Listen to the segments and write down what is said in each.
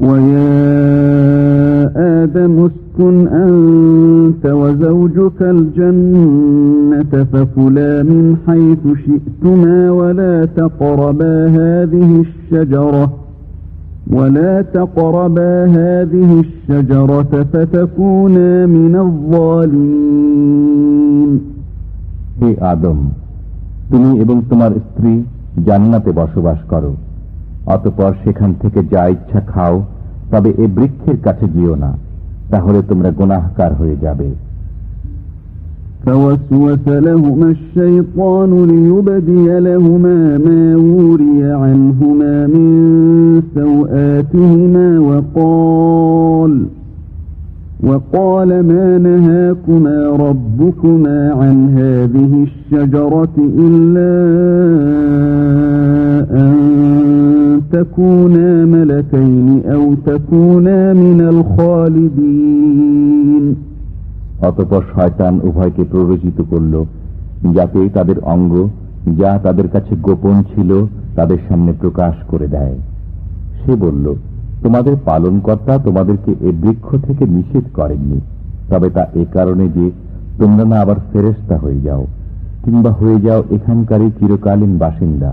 ويا آدم اسكن أنت وزوجك الجنة فكلا من حيث شئتما ولا تقربا هذه الشجرة ولا تقربا هذه الشجرة فتكونا من الظالمين হে আদম তুমি এবং তোমার স্ত্রী জান্নাতে বসবাস করো অতপর সেখান থেকে যা ইচ্ছা খাও তবে এ বৃক্ষের কাছে যেও না তাহলে তোমরা গুনাহকার হয়ে যাবে فوسوس لهما الشيطان ليبدي لهما ما وري عنهما من سوآتهما وقال وقال ما نهاكما ربكما عن هذه الشجرة إلا أن تكونا ملكين أو تكونا من الخالدين অতপর শয়তান উভয়কে প্ররোচিত করল যাতে তাদের অঙ্গ যা তাদের কাছে গোপন ছিল তাদের সামনে প্রকাশ করে দেয় সে বলল তোমাদের পালনকর্তা তোমাদেরকে এ বৃক্ষ থেকে নিষেধ করেননি তবে তা এ কারণে যে তোমরা না আবার ফেরেস্তা হয়ে যাও কিংবা হয়ে যাও এখানকারই চিরকালীন বাসিন্দা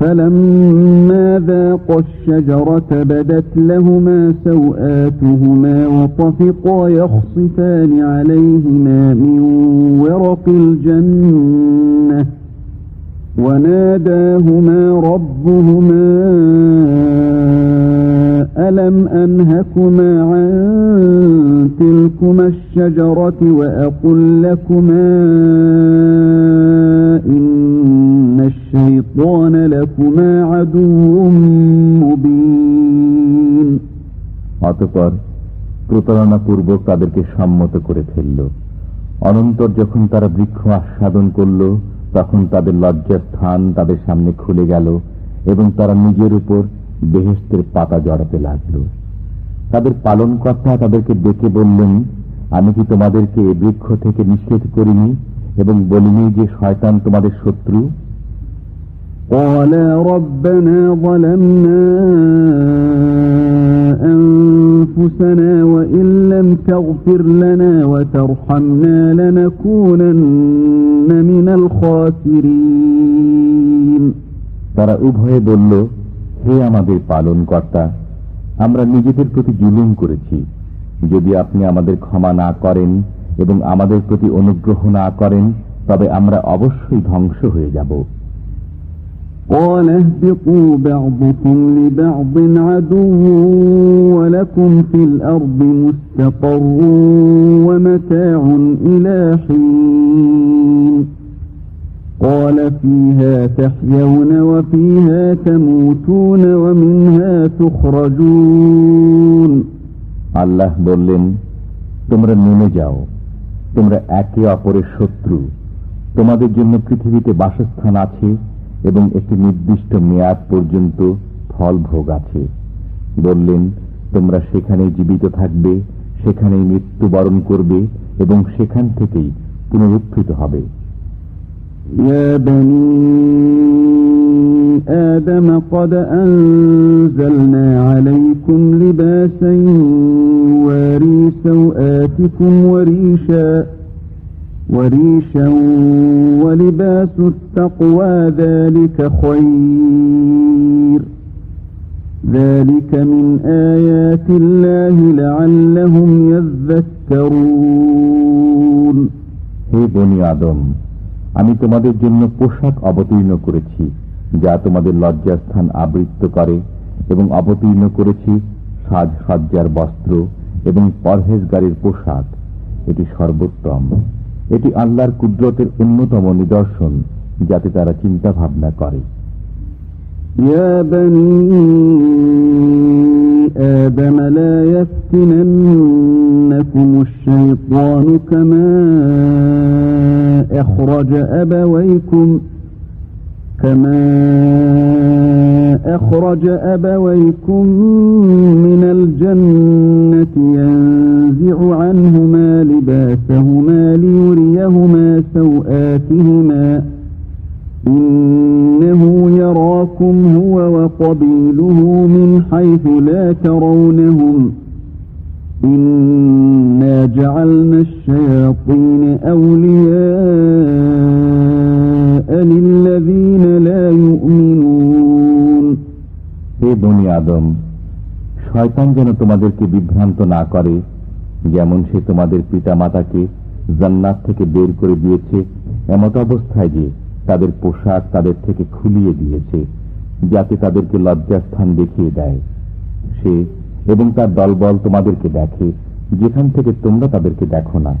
فلما ذاقا الشجرة بدت لهما سوآتهما وطفقا يخصفان عليهما من ورق الجنة وناداهما ربهما ألم أنهكما عن تلكما الشجرة وأقل لكما إن অতপর প্রতারণাপূর্বক তাদেরকে সম্মত করে ফেলল। অনন্তর যখন তারা বৃক্ষ আস্বাদন করল, তখন তাদের লজ্জার স্থান তাদের সামনে খুলে গেল এবং তারা নিজের উপর বেহেস্তের পাতা জড়াতে লাগল। তাদের পালন পালনকর্তা তাদেরকে ডেকে বললেন, আমি কি তোমাদেরকে এ বৃক্ষ থেকে নিষেধ করিনি এবং বলিনি যে শয়তান তোমাদের শত্রু? قالا ربنا ظلمنا أنفسنا وإن لم تغفر لنا وترحمنا لنكونن من الخاسرين তারা উভয়ে বলল হে আমাদের পালন কর্তা আমরা নিজেদের প্রতি জুলুম করেছি যদি আপনি আমাদের ক্ষমা না করেন এবং আমাদের প্রতি অনুগ্রহ না করেন তবে আমরা অবশ্যই ধ্বংস হয়ে যাব قال اهبطوا بعضكم لبعض عدو ولكم في الأرض مستقر ومتاع إلى حين قال فيها تحيون وفيها تموتون ومنها تخرجون আল্লাহ বললেন তোমরা নেমে যাও তোমরা একে অপরের শত্রু তোমাদের জন্য পৃথিবীতে বাসস্থান আছে এবং একটি নির্দিষ্ট মেয়াদ পর্যন্ত ফল ভোগ আছে বললেন তোমরা সেখানেই জীবিত থাকবে সেখানেই মৃত্যুবরণ করবে এবং সেখান থেকেই পুনরুত্থিত হবে يا بني آدم قد أنزلنا عليكم لباسا يواري سوآتكم وريشا وريشا ولباس التقوى ذلك خير ذلك من آيات الله لعلهم يذكرون হে বনি আদম আমি তোমাদের জন্য পোশাক অবতীর্ণ করেছি যা তোমাদের লজ্জাস্থান আবৃত্ত করে এবং অবতীর্ণ করেছি সাজসজ্জার বস্ত্র এবং পরহেজগারির পোশাক এটি সর্বোত্তম এটি আল্লাহর কুদরতের অন্যতম নিদর্শন যাতে তারা চিন্তা ভাবনা করে يا بني آدم لا يفتننكم الشيطان كما أخرج أبويكم كما أخرج أبويكم من الجنة ينزع عنهما سوآتهما إنه يراكم هو وقبيله من حيث لا ترونهم إنا جعلنا الشياطين أولياء للذين لا يؤمنون হে বনি আদম শয়তান যেন তোমাদেরকে বিভ্রান্ত না করে যেমন সে তোমাদের পিতা মাতাকে জান্নাত থেকে বের করে দিয়েছে এমত অবস্থায় যে তাদের পোশাক তাদের থেকে খুলিয়ে দিয়েছে, যাতে তাদেরকে লজ্জাস্থান দেখিয়ে দেয়। সে এবং তার দলবল তোমাদেরকে দেখে, যেখান থেকে তোমরা তাদেরকে দেখো না।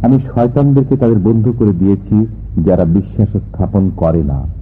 আমি শয়তানদেরকে তাদের বন্ধু করে দিয়েছি, যারা বিশ্বাস স্থাপন করে না।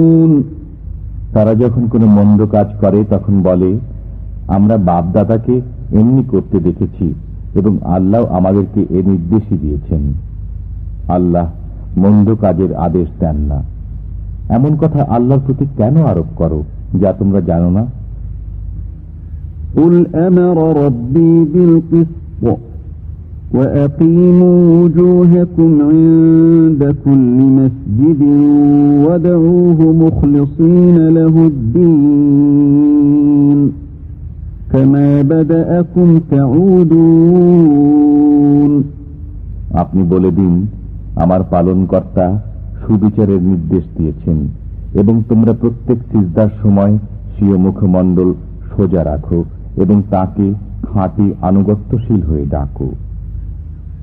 তারা যখন কোনো মন্দ কাজ করে তখন বলে আমরা বাপদাদাকে এমনি করতে দেখেছি এবং আল্লাহ আমাদেরকে এ নির্দেশই দিয়েছেন আল্লাহ মন্দ কাজের আদেশ দেন না এমন কথা আল্লাহর প্রতি কেন আরোপ করো যা তোমরা জানো না قل أمر ربي بالقسط وأقيموا وجوهكم عند كل مسجد ودعوه مخلصين له الدين كما بدأكم تعودون আপনি বলে দিন আমার পালনকর্তা সুবিচারের নির্দেশ দিয়েছেন এবং তোমরা প্রত্যেক সিজদার সময় স্বীয় মুখমণ্ডল সোজা রাখো এবং তাকে খাঁটি আনুগত্যশীল হয়ে ডাকো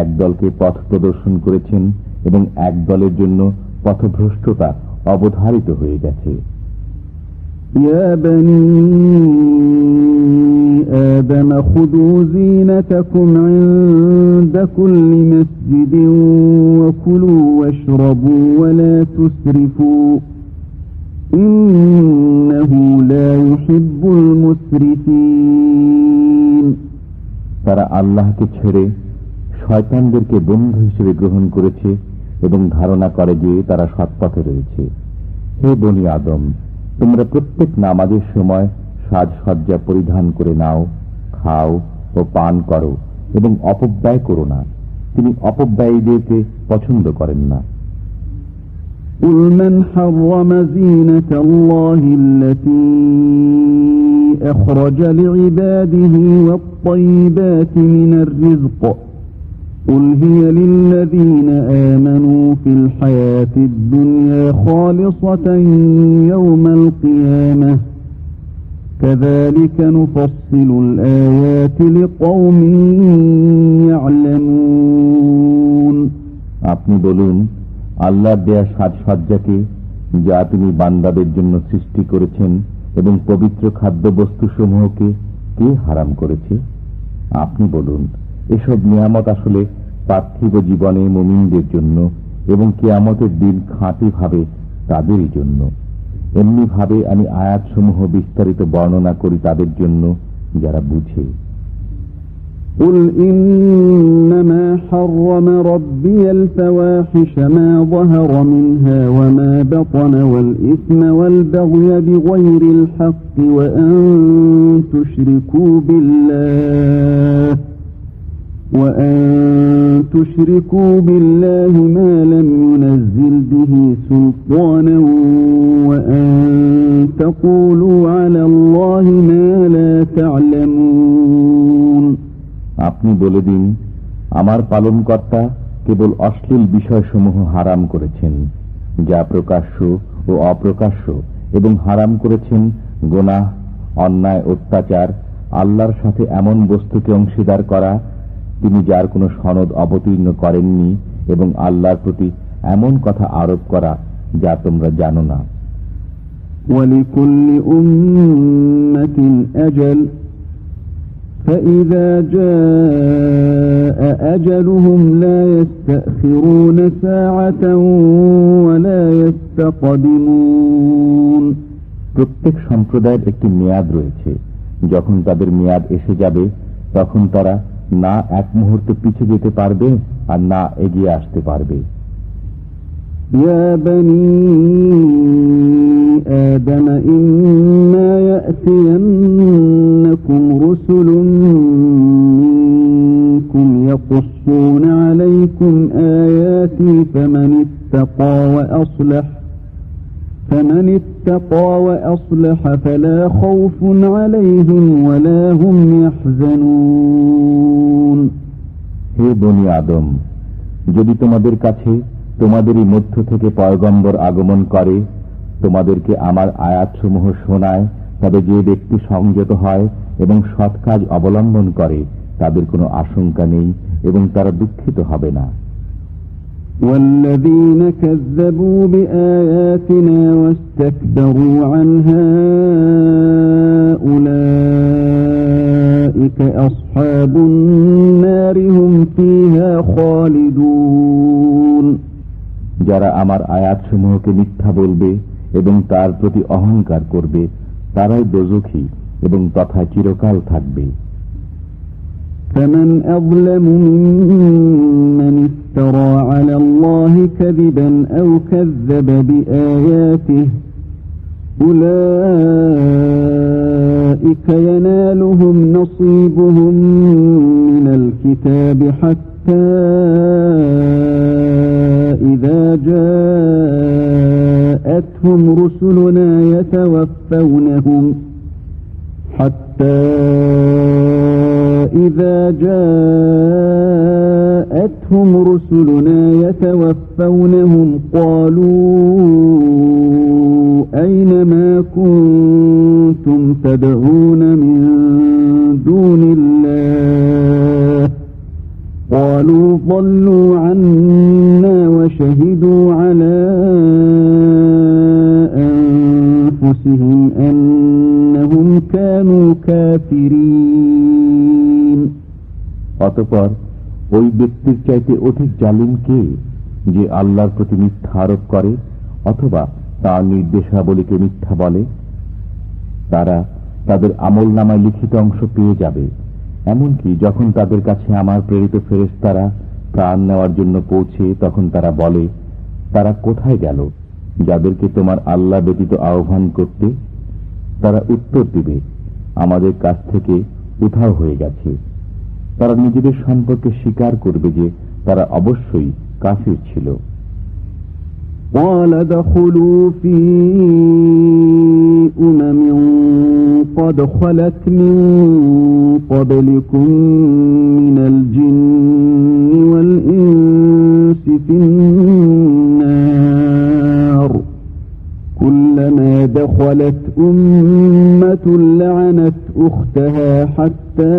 এক দলকে পথ প্রদর্শন করেছেন এবং এক দলের জন্য পথভ্রষ্টতা অবধারিত হয়ে গেছে يا بني آدم خذوا زينتكم عند كل مسجد وكلوا واشربوا ولا تسرفوا إنه لا يحب المسرفين তারা আল্লাহকে ছেড়ে শয়তানদেরকে বন্ধু হিসেবে গ্রহণ করেছে এবং ধারণা করে যে তারা সৎপথে রয়েছে হে বনি আদম তোমরা প্রত্যেক নামাজের সময় সাজসজ্জা পরিধান করে নাও খাও ও পান করো এবং অপব্যয় করো না তিনি অপব্যয়ীদেরকে পছন্দ করেন না قل من حرم زينة الله التي أخرج لعباده والطيبات من الرزق قل هي للذين آمنوا في الحياة الدنيا خالصة يوم القيامة كذلك نفصل الآيات لقوم يعلمون আপনি বলুন আল্লাহ দেয়া সাজসজ্জাকে যা তিনি বান্দাদের জন্য সৃষ্টি করেছেন এবং পবিত্র খাদ্যবস্তু সমূহকে কে হারাম করেছে আপনি বলুন এসব নিয়ামত আসলে পার্থিব জীবনে মুমিনদের জন্য এবং কেয়ামতের দিন খাঁটি ভাবে তাদেরই জন্য এমনি ভাবে আমি আয়াতসমূহ বিস্তারিত বর্ণনা করি তাদের জন্য যারা বুঝে قل إنما حرم ربي الفواحش ما ظهر منها وما بطن والإثم والبغي بغير الحق وأن تشركوا بالله وأن تشركوا بالله ما لم ينزل به سلطانا وأن تقولوا على الله ما لا আপনি বলে দিন আমার পালনকর্তা কেবল অশ্লীল বিষয়সমূহ হারাম করেছেন যা প্রকাশ্য ও অপ্রকাশ্য এবং হারাম করেছেন গোনাহ অন্যায় অত্যাচার আল্লাহর সাথে এমন বস্তুকে অংশীদার করা তিনি যার কোনো সনদ অবতীর্ণ করেননি এবং আল্লাহর প্রতি এমন কথা আরোপ করা যা তোমরা জানো না ولكل أمة أجل فإذا جاء أجلهم لا يستأخرون ساعة ولا يستقدمون প্রত্যেক সম্প্রদায়ের একটি মেয়াদ রয়েছে যখন তাদের মেয়াদ এসে যাবে তখন তারা না এক মুহূর্তে পিছে যেতে পারবে আর না এগিয়ে আসতে পারবে يا بني آدم إما يأتينكم رسل منكم يقصون عليكم آياتي فمن اتقى وأصلح فمن اتقى وأصلح فلا خوف عليهم ولا هم يحزنون হে বনি আদম যদি তোমাদের কাছে তোমাদেরই মধ্য থেকে পয়গম্বর আগমন করে তোমাদেরকে আমার আয়াতসমূহ শোনায় তবে যে ব্যক্তি সংযত হয় এবং সৎ কাজ অবলম্বন করে তাদের কোনো আশঙ্কা নেই এবং তারা দুঃখিত হবে না والذين كذبوا بآياتنا واستكبروا عنها أولئك أصحاب النار هم فيها خالدون যারা আমার আয়াতসমূহকে মিথ্যা বলবে এবং তার প্রতি অহংকার করবে তারাই দোজখী এবং তথা চিরকাল থাকবে فمن أظلم ممن افترى على الله كذبا أو كذب بآياته أولئك ينالهم نصيبهم من الكتاب حتى إذا جاءتهم رسلنا يتوفونهم حتى إذا جاءتهم رسلنا يتوفونهم. قالوا أين ما كنتم تدعون من دون الله قالوا ضلوا عنا وشهدوا على أنفسهم أنهم كانوا كافرين অতপর ওই ব্যক্তির চাইতে অধিক জালিম কে যে আল্লাহর প্রতি মিথ্যা আরোপ করে অথবা তার নির্দেশাবলীকে মিথ্যা বলে, তারা তাদের আমল নামায় লিখিত অংশ পেয়ে যাবে। এমনকি যখন তাদের কাছে আমার প্রেরিত ফেরেশতারা প্রাণ নেওয়ার জন্য পৌঁছে তখন তারা বলে, তারা কোথায় গেল? যাদেরকে তোমার আল্লাহ ব্যতীত আহ্বান করতে তারা উত্তর দিবে, আমাদের কাছ থেকে উধাও হয়ে গেছে। তারা নিজেদের সম্পর্কে স্বীকার করবে যে তারা অবশ্যই কাফির ছিল قال دخلوا في أمم قد خلت من قبلكم من الجن والإنس في النار كلما دخلت أمة لعنت أختها حتى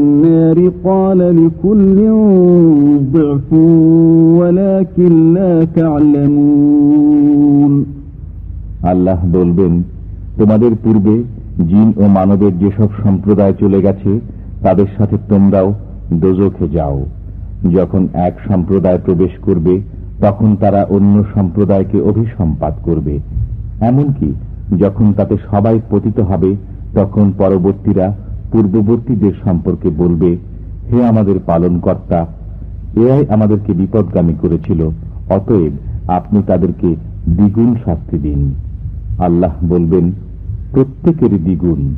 قال لكل ضعف ولكن لا تعلمون আল্লাহ বলবেন তোমাদের পূর্বে জিন ও মানবের যেসব সম্প্রদায় চলে গেছে তাদের সাথে তোমরাও দোজখে যাও যখন এক সম্প্রদায় প্রবেশ করবে তখন তারা অন্য সম্প্রদায়কে অভিসম্পাত করবে এমনকি যখন তাতে সবাই পতিত হবে তখন পরবর্তীরা পূর্ববর্তীদের সম্পর্কে বলবে, হে আমাদের পালন কর্তা এরাই আমাদেরকে বিপদগামী করেছিল, অতএব আপনি তাদেরকে দ্বিগুণ শাস্তি দিন। আল্লাহ বলবেন, প্রত্যেকেরই দ্বিগুণ,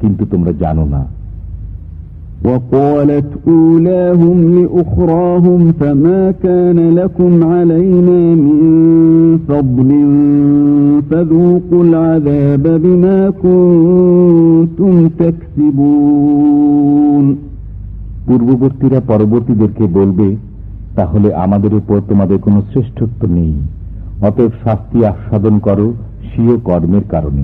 কিন্তু তোমরা জানো না। وقالت أولاهم لأخراهم فما كان لكم علينا من فضل فذوقوا العذاب بما كنتم تكسبون পূর্ববর্তীরা পরবর্তীদেরকে বলবে তাহলে আমাদের উপর তোমাদের কোনো শ্রেষ্ঠত্ব নেই অতএব শাস্তি আস্বাদন করো স্বীয় কর্মের কারণে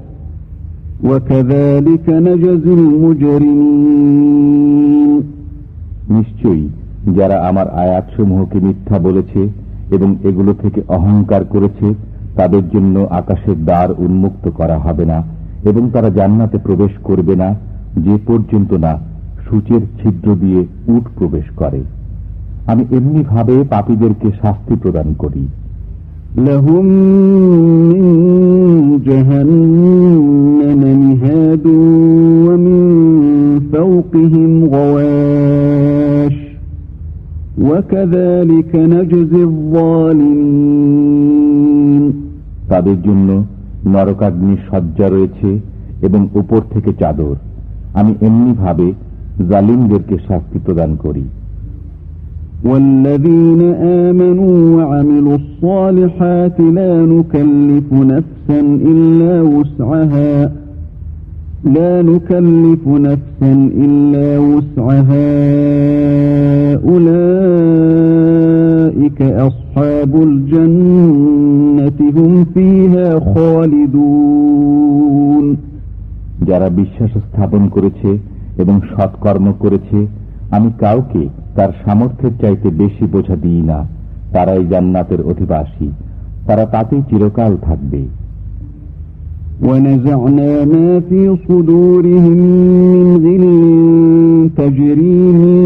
নিশ্চয়ই যারা আমার আয়াতসমূহকে মিথ্যা বলেছে এবং এগুলো থেকে অহংকার করেছে, তাদের জন্য আকাশের দ্বার উন্মুক্ত করা হবে না এবং তারা জান্নাতে প্রবেশ করবে না, যে পর্যন্ত না সূচের ছিদ্র দিয়ে উট প্রবেশ করে। আমি এমনিভাবে পাপীদেরকে শাস্তি প্রদান করি। لهم من جهنم مهاد ومن فوقهم غواش وكذلك نجزي الظالمين তাদের জন্য নরকাগ্নি সজ্জা রয়েছে এবং উপর থেকে চাদর আমি এমনি ভাবে জালিমদেরকে শাস্তি প্রদান করি والذين آمنوا وعملوا الصالحات لا نكلف نفسا إلا وسعها لا نكلف نفسا إلا وسعها أولئك أصحاب الجنة هم فيها خالدون যারা বিশ্বাস স্থাপন করেছে এবং সৎকর্ম করেছে আমি কাউকে তার সামর্থ্যের চাইতে বেশি বোঝা দিই না তারাই জান্নাতের অধিবাসী তারা তাতেই চিরকাল থাকবে ونزعنا ما في صدورهم من غل تجري من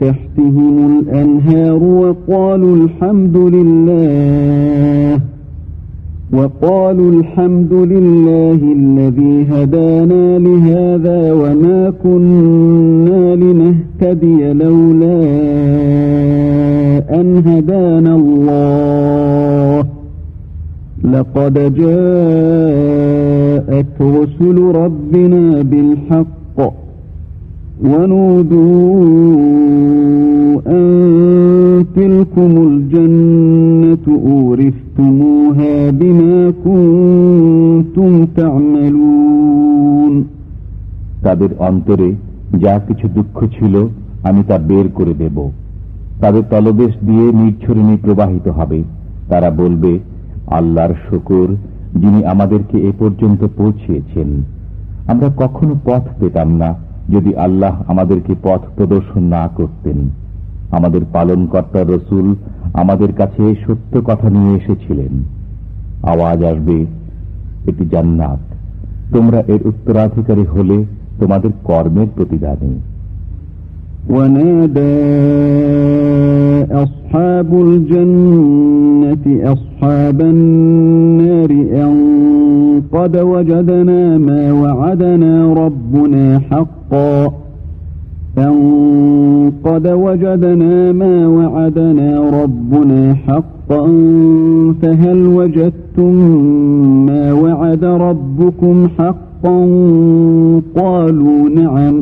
تحتهم الأنهار وقالوا الحمد لله وقالوا الحمد لله الذي هدانا لهذا وما كنا لنهتدي لولا أن هدانا الله لقد جاءت رسل ربنا بالحق ونودوا أن تلكم الجنة أورثتموها بما كنتم تعملون তাদের অন্তরে যা কিছু দুঃখ ছিল, আমি তা বের করে দেব। তাদের তলদেশ দিয়ে নির্ছরিণী প্রবাহিত হবে। তারা বলবে, আল্লাহর শুকুর, যিনি আমাদেরকে এ পর্যন্ত পৌঁছিয়েছেন। আমরা কখনো পথ পেতাম না, যদি আল্লাহ আমাদেরকে পথ প্রদর্শন না করতেন। আমাদের পালনকর্তা রসুল আমাদের কাছে সত্য কথা নিয়ে এসেছিলেন। আওয়াজ আসবে, এটি জান্নাত। তোমরা এর উত্তরাধিকারী হলে তোমাদের কর্মের প্রতিদানে ونادى أصحاب الجنة أصحاب النار أن قد وجدنا ما وعدنا ربنا حقا أن قد وجدنا ما وعدنا ربنا حقا فهل وجدتم ما وعد ربكم حقا قالوا نعم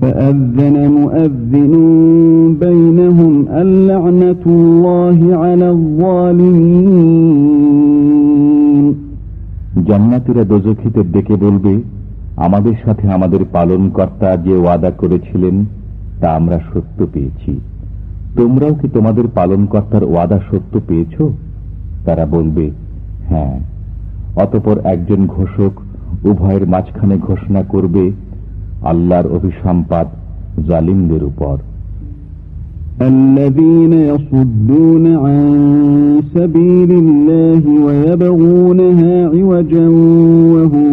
فأذن مؤذن بينهم اللعنة الله على الظالمين জান্নাতিরা দোজখিতের ডেকে বলবে আমাদের সাথে আমাদের পালনকর্তা যে ওয়াদা করেছিলেন তা আমরা সত্য পেয়েছি তোমরাও কি তোমাদের পালনকর্তার ওয়াদা সত্য পেয়েছ তারা বলবে হ্যাঁ অতপর একজন ঘোষক উভয়ের মাঝখানে ঘোষণা করবে আল্লাহর অভিসম্পাদ জালিমদের উপর الذين يصدون عن سبيل الله ويبغونها عوجا وهم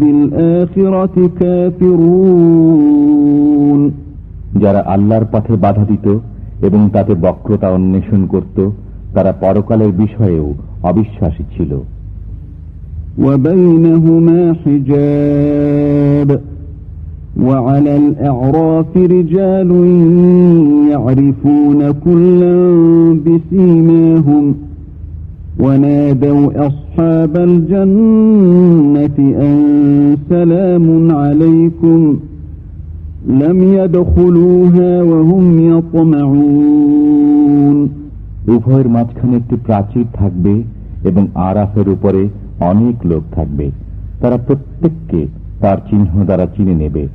بالآخرة كافرون যারা আল্লাহর পথে বাধা দিত এবং তাতে বক্রতা অন্বেষণ করত তারা পরকালের বিষয়েও অবিশ্বাসী ছিল وبينهما حجاب وعلى الأعراف رجال يعرفون كلا بسيماهم ونادوا أصحاب الجنة أن سلام عليكم لم يدخلوها وهم يطمعون উভয়ের মাঝখানে একটি প্রাচীর থাকবে এবং আরাফের উপরে অনেক লোক থাকবে তারা প্রত্যেককে তার চিহ্ন দ্বারা চিনে নেবে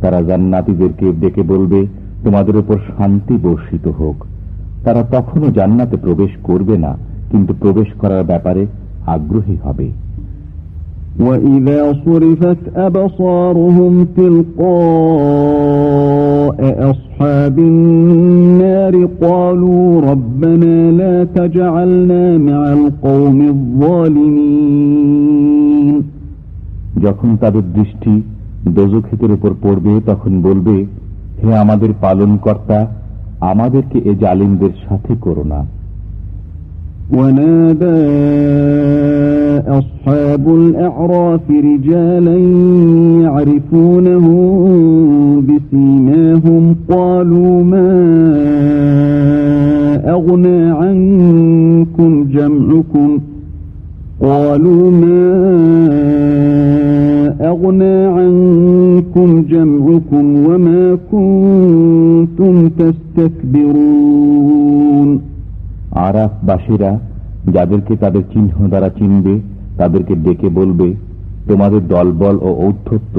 তারা জান্নাতিদেরকে ডেকে বলবে তোমাদের উপর শান্তি বর্ষিত হোক তারা তখনও জান্নাতে প্রবেশ করবে না কিন্তু প্রবেশ করার ব্যাপারে আগ্রহী হবে وإذا صرفت أبصارهم تلقاء أصحاب النار قالوا ربنا لا تجعلنا مع القوم الظالمين যখন তাদের দৃষ্টি দোজখিতের উপর পড়বে তখন বলবে হে আমাদের পালন কর্তা আমাদেরকে এ জালিমদের সাথে করো না ونادى أصحاب الأعراف رجالا يعرفونهم بسيماهم قالوا ما আরাফবাসীরা যাদেরকে তাদের চিহ্ন দ্বারা চিনবে তাদেরকে ডেকে বলবে তোমাদের দলবল ও ঔদ্ধত্য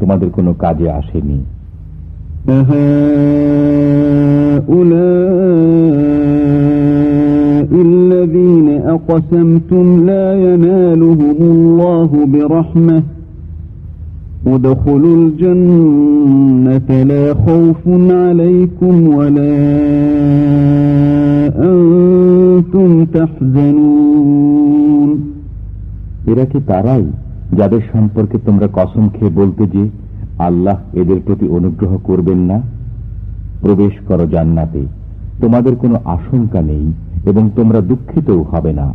তোমাদের কোনো কাজে আসেনি أهؤلاء الذين أقسمتم لا ينالهم الله برحمة ادخلوا الجنة لا خوف عليكم ولا أنتم تحزنون এরা কি তারাই যাদের সম্পর্কে তোমরা কসম খেয়ে বলতে যে আল্লাহ এদের প্রতি অনুগ্রহ করবেন না প্রবেশ করো জান্নাতে তোমাদের কোনো আশঙ্কা নেই এবং তোমরা দুঃখিতও হবে না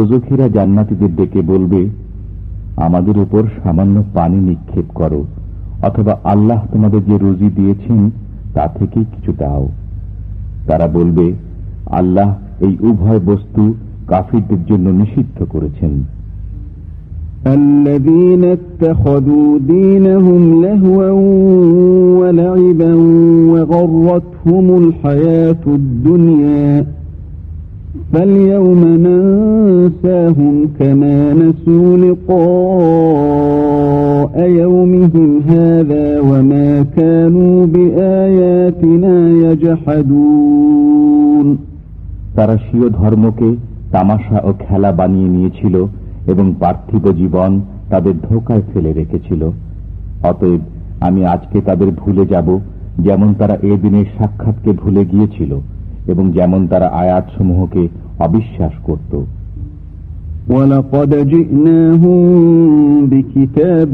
দোজখিরা জান্নাতিদের ডেকে বলবে আমাদের উপর সামান্য পানি নিক্ষেপ করো অথবা আল্লাহ তোমাদের যে রুজি দিয়েছেন তা থেকে কিছু দাও তারা বলবে আল্লাহ এই উভয় বস্তু কাফিরদের জন্য নিষিদ্ধ করেছেন الذين اتخذوا دينهم لهوا ولعبا وغرتهم الحياة الدنيا فاليوم ننساهم كما نسوا لقاء يومهم هذا وما كانوا بآياتنا يجحدون তারা স্বীয় ধর্মকে তামাশা ও খেলা বানিয়ে নিয়েছিল এবং পার্থিব জীবন তাদের ধোকায় ফেলে রেখেছিল অতএব আমি আজকে তাদের ভুলে যাব যেমন তারা এ দিনের সাক্ষাৎকে ভুলে গিয়েছিল এবং যেমন তারা আয়াতসমূহকে অবিশ্বাস করত ولقد جئناهم بكتاب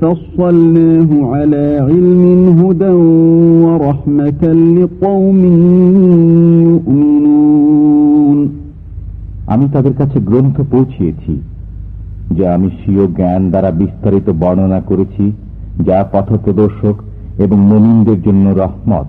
فصلناه على علم هدى ورحمة لقوم يؤمنون আমি তাদের কাছে গ্রন্থ পৌঁছিয়েছি যা আমি স্বীয় জ্ঞান দ্বারা বিস্তারিত বর্ণনা করেছি যা পথপ্রদর্শক এবং মমিনদের জন্য রহমত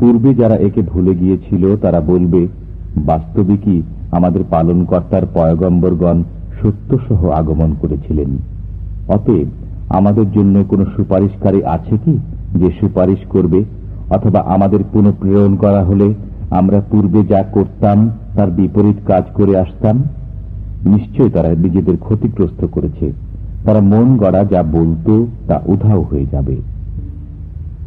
পূর্বে যারা একে ভুলে গিয়েছিল, তারা বলবে বাস্তবিকই আমাদের পালনকর্তার পয়গম্বরগণ সত্যসহ আগমন করেছিলেন? অতএব আমাদের জন্য কোনো সুপারিশকারী আছে কি যে সুপারিশ করবে? অথবা আমাদের পুনঃপ্রেরণ করা হলে আমরা পূর্বে যা করতাম, তার বিপরীত কাজ করে আসতাম? নিশ্চয় তারা নিজেদের ক্ষতিগ্রস্ত করেছে। তারা মন গড়া যা বলতো, তা উধাও হয়ে যাবে।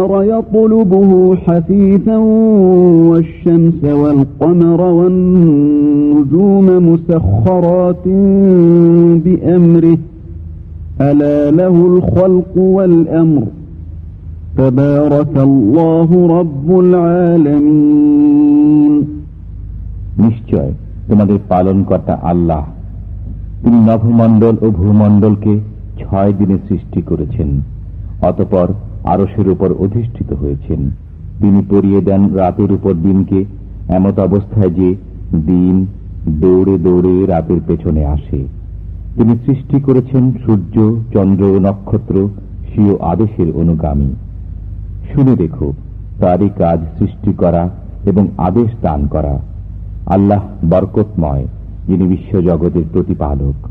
يطلبه حثيثا والشمس والقمر والنجوم مسخرات بأمره ألا له الخلق والأمر تبارك الله رب العالمين নিশ্চয় তোমাদের পালনকর্তা আল্লাহ তিনি নভমণ্ডল ও ভূমণ্ডলকে ছয় দিনে সৃষ্টি করেছেন অতপর আরসের উপর অধিষ্ঠিত হয়েছেন। তিনি পরিয়ে দেন রাতের উপর দিনকে, এমত অবস্থায় যে দিন দৌড়ে দৌড়ে রাতের পেছনে আসে। তিনি সৃষ্টি করেছেন সূর্য, চন্দ্র, নক্ষত্র, স্বীয় আদেশের অনুগামী। শুনে দেখো, তারই কাজ সৃষ্টি করা এবং আদেশ দান করা। আল্লাহ বরকতময়, যিনি বিশ্বজগতের প্রতিপালক।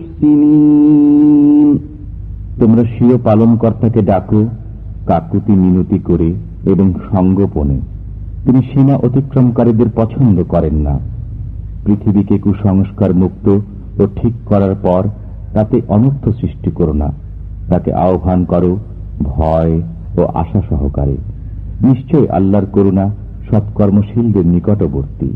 তোমরা স্বীয় পালনকর্তাকে ডাকো, কাকুতি মিনতি করে এবং সঙ্গোপনে। তিনি সীমা অতিক্রমকারীদের পছন্দ করেন না। পৃথিবীকে কুসংস্কার মুক্ত ও ঠিক করার পর তাতে অনর্থ সৃষ্টি করো না। তাকে আহ্বান করো, ভয় ও আশা সহকারে। নিশ্চয় আল্লাহর করুণা সৎকর্মশীলদের নিকটবর্তী।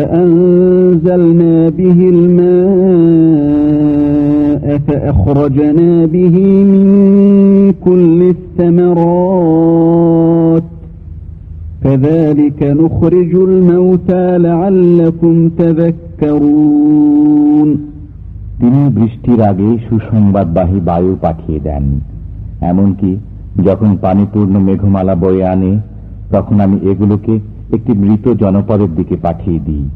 فأنزلنا به الماء فأخرجنا به من كل الثمرات كذلك نخرج الموتى لعلكم تذكرون তিনি বৃষ্টির আগে সুসংবাদবাহী বায়ু পাঠিয়ে দেন এমনকি যখন পানিপূর্ণ মেঘমালা বয়ে আনে তখন আমি এগুলোকে একটি মৃত জনপদের দিকে পাঠিয়ে দিই।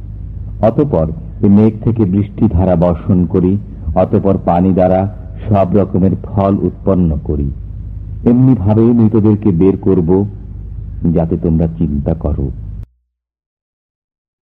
অতপর মেঘ থেকে বৃষ্টি ধারা বর্ষণ করি, অতপর পানি দ্বারা সব রকমের ফল উৎপন্ন করি। এমনিভাবে মৃতদেরকে বের করব, যাতে তোমরা চিন্তা করো।